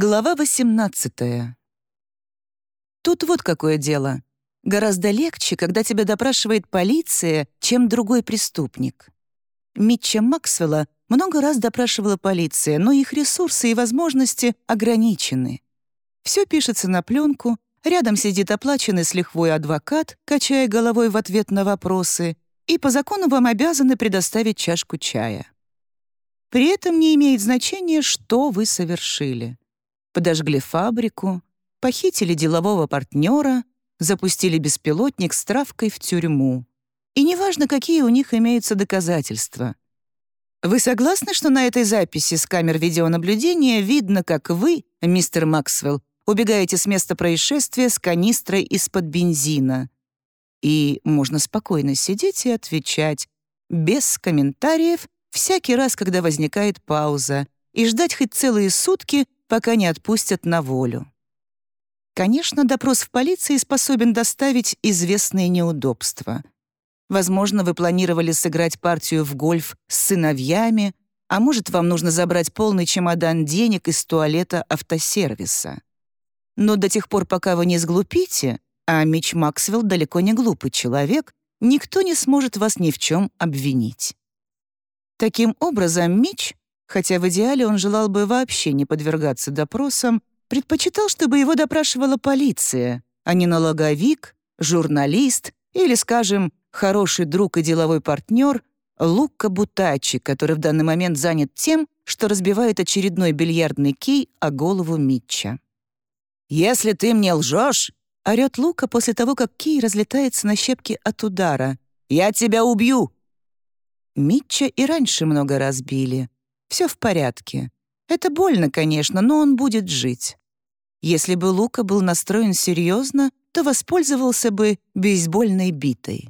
Глава 18. Тут вот какое дело. Гораздо легче, когда тебя допрашивает полиция, чем другой преступник. Митча Максвелла много раз допрашивала полиция, но их ресурсы и возможности ограничены. Все пишется на пленку, рядом сидит оплаченный с лихвой адвокат, качая головой в ответ на вопросы, и по закону вам обязаны предоставить чашку чая. При этом не имеет значения, что вы совершили подожгли фабрику, похитили делового партнера, запустили беспилотник с травкой в тюрьму. И неважно, какие у них имеются доказательства. Вы согласны, что на этой записи с камер видеонаблюдения видно, как вы, мистер Максвелл, убегаете с места происшествия с канистрой из-под бензина? И можно спокойно сидеть и отвечать, без комментариев, всякий раз, когда возникает пауза, и ждать хоть целые сутки, пока не отпустят на волю. Конечно, допрос в полиции способен доставить известные неудобства. Возможно, вы планировали сыграть партию в гольф с сыновьями, а может, вам нужно забрать полный чемодан денег из туалета автосервиса. Но до тех пор, пока вы не сглупите, а Мич Максвелл далеко не глупый человек, никто не сможет вас ни в чем обвинить. Таким образом, Мич хотя в идеале он желал бы вообще не подвергаться допросам, предпочитал, чтобы его допрашивала полиция, а не налоговик, журналист или, скажем, хороший друг и деловой партнер Лука Бутачи, который в данный момент занят тем, что разбивает очередной бильярдный кей о голову Митча. «Если ты мне лжешь!» — орёт Лука после того, как кей разлетается на щепки от удара. «Я тебя убью!» Митча и раньше много раз били. Все в порядке. Это больно, конечно, но он будет жить. Если бы Лука был настроен серьезно, то воспользовался бы бейсбольной битой.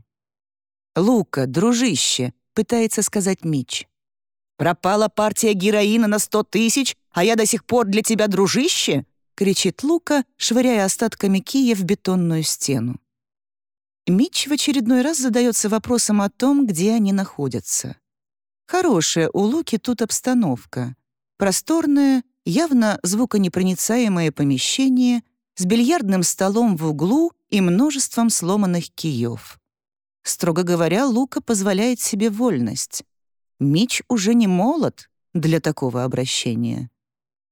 «Лука, дружище», — пытается сказать Мич. «Пропала партия героина на сто тысяч, а я до сих пор для тебя дружище?» — кричит Лука, швыряя остатками кия в бетонную стену. Мич в очередной раз задается вопросом о том, где они находятся. Хорошая у Луки тут обстановка. Просторное, явно звуконепроницаемое помещение с бильярдным столом в углу и множеством сломанных киев. Строго говоря, Лука позволяет себе вольность. Мич уже не молод для такого обращения.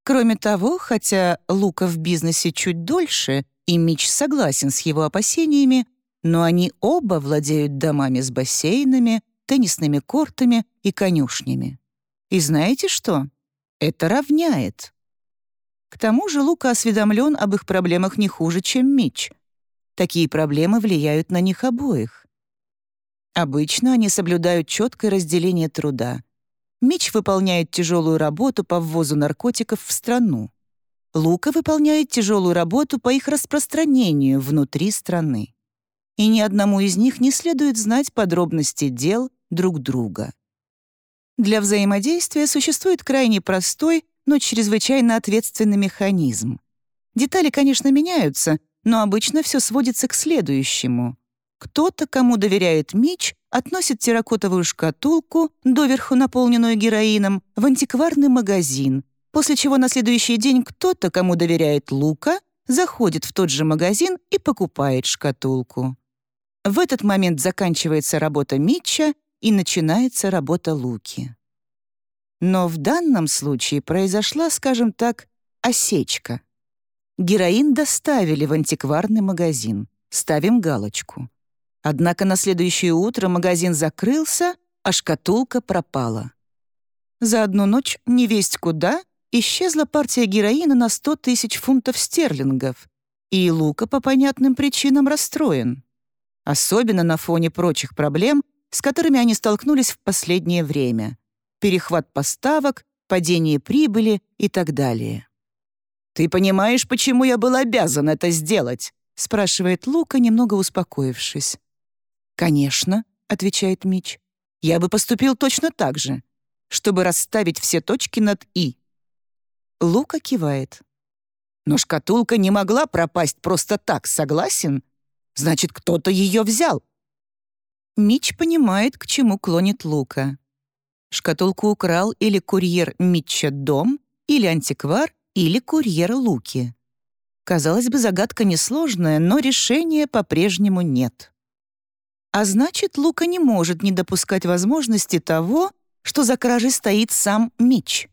Кроме того, хотя Лука в бизнесе чуть дольше, и Мич согласен с его опасениями, но они оба владеют домами с бассейнами, теннисными кортами и конюшнями. И знаете что? Это равняет. К тому же Лука осведомлен об их проблемах не хуже, чем Мич. Такие проблемы влияют на них обоих. Обычно они соблюдают четкое разделение труда. Мич выполняет тяжелую работу по ввозу наркотиков в страну. Лука выполняет тяжелую работу по их распространению внутри страны. И ни одному из них не следует знать подробности дел, друг друга. Для взаимодействия существует крайне простой, но чрезвычайно ответственный механизм. Детали, конечно, меняются, но обычно все сводится к следующему. Кто-то, кому доверяет Мич, относит терракотовую шкатулку, доверху наполненную героином, в антикварный магазин, после чего на следующий день кто-то, кому доверяет Лука, заходит в тот же магазин и покупает шкатулку. В этот момент заканчивается работа Митча, и начинается работа Луки. Но в данном случае произошла, скажем так, осечка. Героин доставили в антикварный магазин. Ставим галочку. Однако на следующее утро магазин закрылся, а шкатулка пропала. За одну ночь невесть куда исчезла партия героина на 100 тысяч фунтов стерлингов, и Лука по понятным причинам расстроен. Особенно на фоне прочих проблем, с которыми они столкнулись в последнее время. Перехват поставок, падение прибыли и так далее. «Ты понимаешь, почему я был обязан это сделать?» спрашивает Лука, немного успокоившись. «Конечно», — отвечает Мич. «Я бы поступил точно так же, чтобы расставить все точки над «и». Лука кивает. «Но шкатулка не могла пропасть просто так, согласен? Значит, кто-то ее взял. Мич понимает, к чему клонит Лука. Шкатулку украл или курьер Митча дом, или антиквар, или курьер Луки. Казалось бы, загадка несложная, но решения по-прежнему нет. А значит, Лука не может не допускать возможности того, что за кражей стоит сам Мич.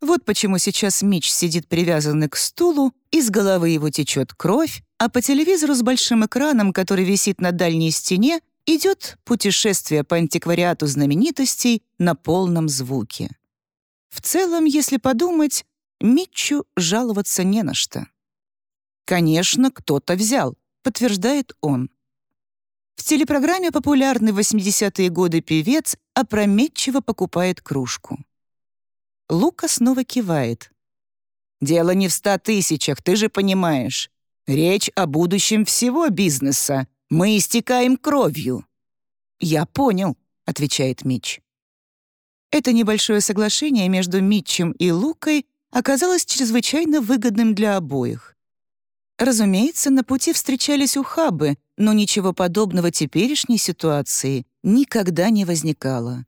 Вот почему сейчас Мич сидит привязанный к стулу, из головы его течет кровь, а по телевизору с большим экраном, который висит на дальней стене, идет путешествие по антиквариату знаменитостей на полном звуке. В целом, если подумать, Митчу жаловаться не на что. «Конечно, кто-то взял», — подтверждает он. В телепрограмме популярный в 80-е годы певец опрометчиво покупает кружку. Лука снова кивает. «Дело не в ста тысячах, ты же понимаешь. Речь о будущем всего бизнеса. Мы истекаем кровью». «Я понял», — отвечает Митч. Это небольшое соглашение между Митчем и Лукой оказалось чрезвычайно выгодным для обоих. Разумеется, на пути встречались ухабы, но ничего подобного теперешней ситуации никогда не возникало.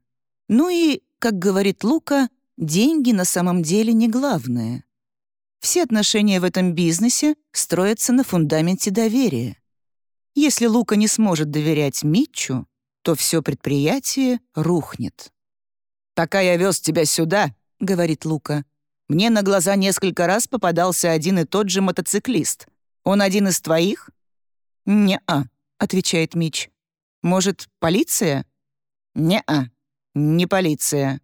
Ну и, как говорит Лука, деньги на самом деле не главное. Все отношения в этом бизнесе строятся на фундаменте доверия. Если Лука не сможет доверять Митчу, то все предприятие рухнет. «Пока я вез тебя сюда», — говорит Лука, «мне на глаза несколько раз попадался один и тот же мотоциклист. Он один из твоих?» «Не-а», — отвечает Мич. «Может, полиция?» «Не-а, не полиция».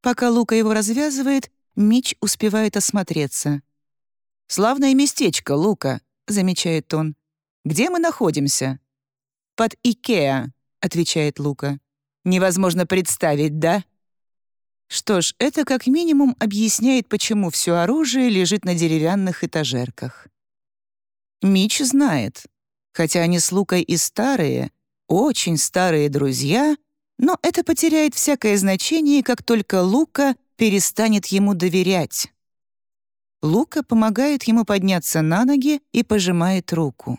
Пока Лука его развязывает, Мич успевает осмотреться. «Славное местечко, Лука», — замечает он. «Где мы находимся?» «Под Икеа», — отвечает Лука. «Невозможно представить, да?» Что ж, это как минимум объясняет, почему все оружие лежит на деревянных этажерках. Мич знает. Хотя они с Лукой и старые, очень старые друзья, но это потеряет всякое значение, как только Лука перестанет ему доверять. Лука помогает ему подняться на ноги и пожимает руку.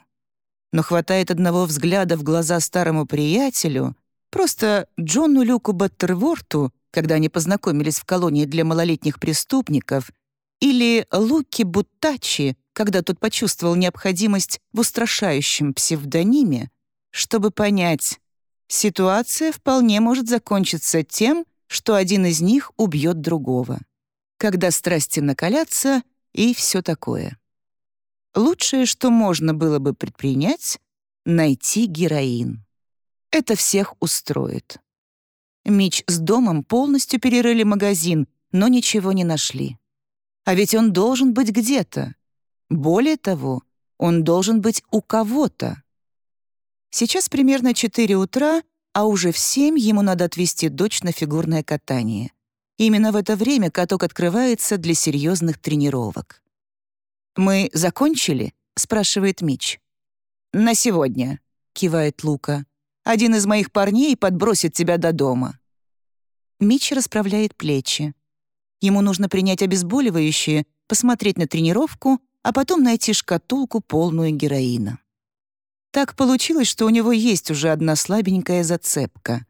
Но хватает одного взгляда в глаза старому приятелю, просто Джону Люку Баттерворту, когда они познакомились в колонии для малолетних преступников, или Луки Буттачи, когда тот почувствовал необходимость в устрашающем псевдониме, чтобы понять, ситуация вполне может закончиться тем, что один из них убьет другого. Когда страсти накалятся и все такое. Лучшее, что можно было бы предпринять — найти героин. Это всех устроит. Мич с домом полностью перерыли магазин, но ничего не нашли. А ведь он должен быть где-то. Более того, он должен быть у кого-то. Сейчас примерно 4 утра, а уже в 7 ему надо отвезти дочь на фигурное катание. Именно в это время каток открывается для серьезных тренировок. «Мы закончили?» — спрашивает Мич. «На сегодня», — кивает Лука. «Один из моих парней подбросит тебя до дома». Мич расправляет плечи. Ему нужно принять обезболивающее, посмотреть на тренировку, а потом найти шкатулку, полную героина. Так получилось, что у него есть уже одна слабенькая зацепка.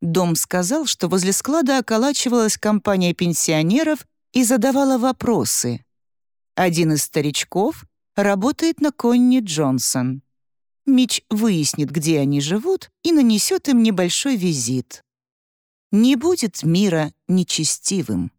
Дом сказал, что возле склада околачивалась компания пенсионеров и задавала вопросы. Один из старичков работает на Конни Джонсон. Мич выяснит, где они живут, и нанесет им небольшой визит. Не будет мира нечестивым.